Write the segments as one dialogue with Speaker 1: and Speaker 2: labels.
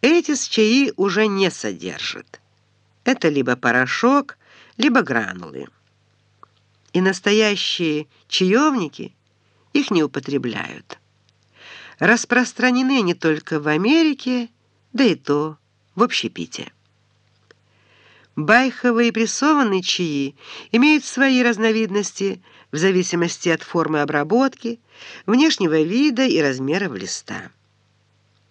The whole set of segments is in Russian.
Speaker 1: Эти чаи уже не содержат. Это либо порошок, либо гранулы. И настоящие чаевники их не употребляют. Распространены не только в Америке, да и то в общепите. Байховые прессованные чаи имеют свои разновидности в зависимости от формы обработки, внешнего вида и размеров листа.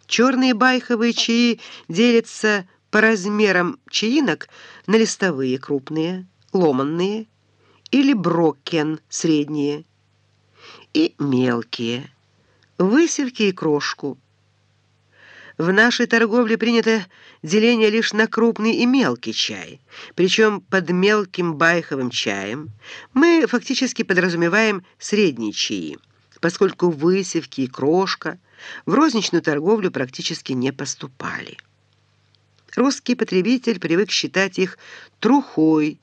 Speaker 1: Черные байховые чаи делятся по размерам чаинок на листовые крупные, ломанные или брокен средние и мелкие, высевки и крошку. В нашей торговле принято деление лишь на крупный и мелкий чай, причем под мелким байховым чаем мы фактически подразумеваем средние чаи, поскольку высевки и крошка в розничную торговлю практически не поступали. Русский потребитель привык считать их трухой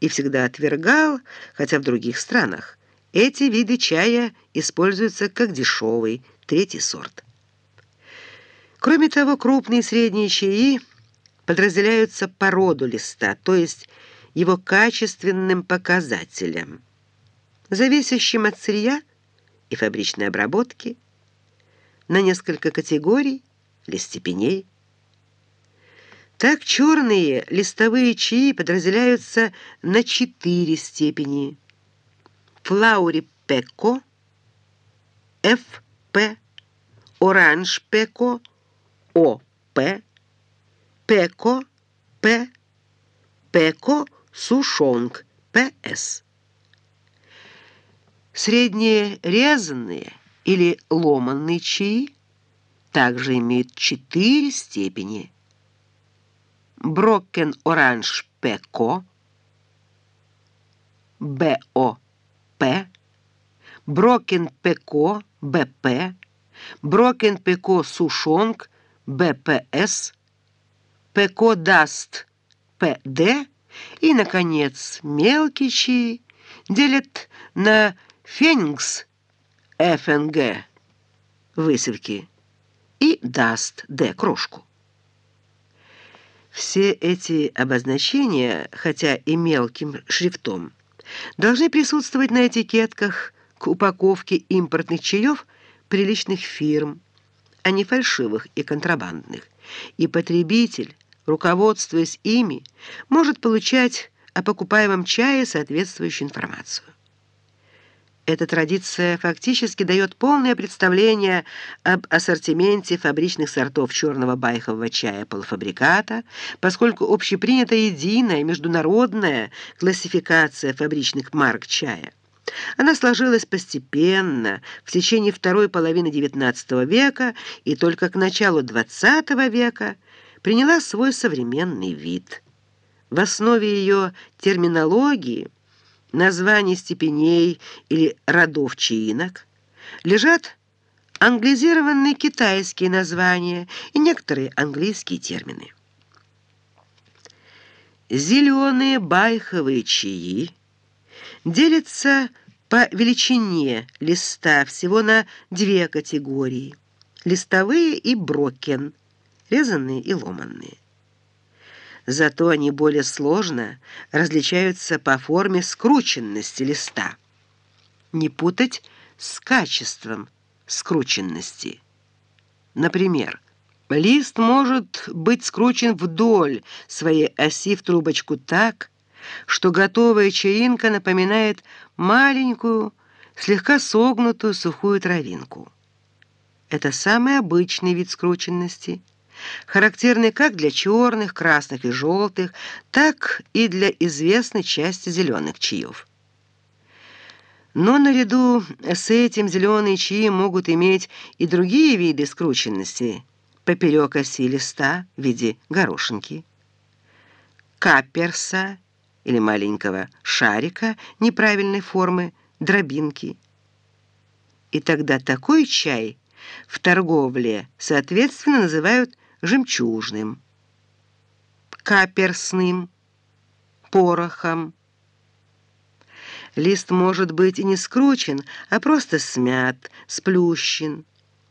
Speaker 1: и всегда отвергал, хотя в других странах эти виды чая используются как дешевый третий сорт. Кроме того, крупные и средние чаи подразделяются по роду листа, то есть его качественным показателям, зависящим от сырья и фабричной обработки, на несколько категорий или степеней. Так черные листовые чаи подразделяются на четыре степени. Флаури пеко, ФП, Orange Pekoe, ОП, Pekoe, П, Pekoe Souchong, ПС. Средние резаные или ломаные чаи также имеют четыре степени. Broken Orange Pekoe, БОП, Broken Pekoe, БП, Broken Pekoe Souchong, БПС, Pekoe Dust, ПД и, наконец, мелкие чаи делят на Fannings ФНГ высевки и Dust Д крошку. Все эти обозначения, хотя и мелким шрифтом, должны присутствовать на этикетках к упаковке импортных чаев приличных фирм, а не фальшивых и контрабандных. И потребитель, руководствуясь ими, может получать о покупаемом чае соответствующую информацию. Эта традиция фактически дает полное представление об ассортименте фабричных сортов черного байхового чая полуфабриката, поскольку общепринята единая международная классификация фабричных марок чая. Она сложилась постепенно в течение второй половины XIX века и только к началу XX века приняла свой современный вид. В основе ее терминологии – названий степеней или родов чаинок, лежат англизированные китайские названия и некоторые английские термины. Зеленые байховые чаи делятся по величине листа всего на две категории – листовые и брокен, резанные и ломанные. Зато они более сложно различаются по форме скрученности листа. Не путать с качеством скрученности. Например, лист может быть скручен вдоль своей оси в трубочку так, что готовая чаинка напоминает маленькую, слегка согнутую сухую травинку. Это самый обычный вид скрученности – характерный как для черных, красных и желтых, так и для известной части зеленых чаев. Но наряду с этим зеленые чаи могут иметь и другие виды скрученности поперек оси листа в виде горошинки, каперса или маленького шарика неправильной формы, дробинки. И тогда такой чай в торговле соответственно называют жемчужным, каперсным, порохом. Лист может быть и не скручен, а просто смят, сплющен,